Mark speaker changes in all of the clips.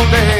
Speaker 1: mudei. É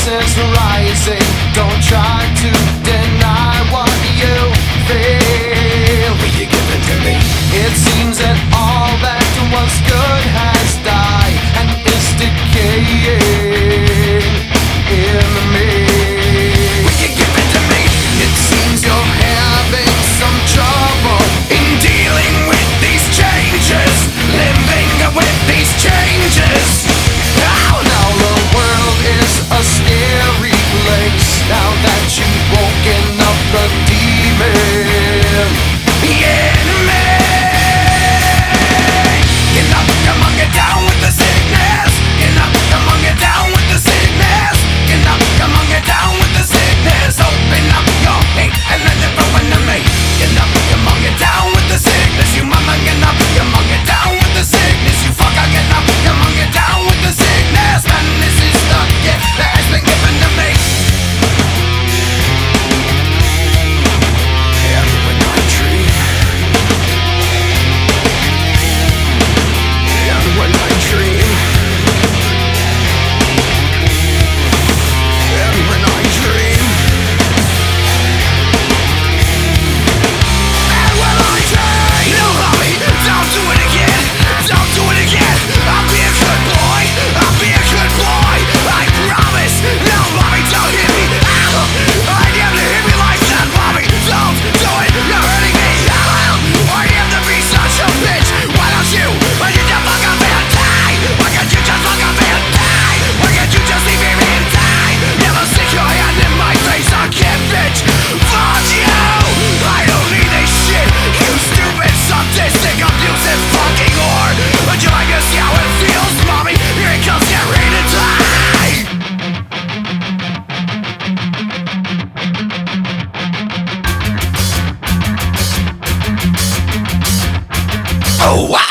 Speaker 1: voices rising. Don't try to deny what you feel. Will you give it to me? It seems that all that was good has died and is decaying in me. Will you give it to me? It seems you're having some trouble in dealing with these changes, living with these changes. Uau!